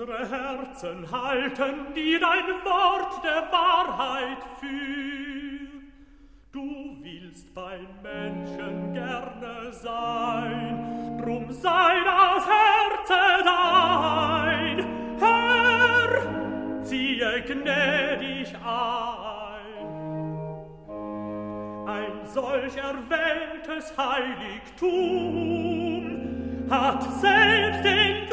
unsere Herzen halten, die dein Wort der Wahrheit für. Du willst bei Menschen gerne sein, drum sei das Herze dein. Herr, ziehe gnädig ein. Ein solch erwähltes Heiligtum hat selbst den